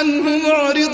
عنه معرضون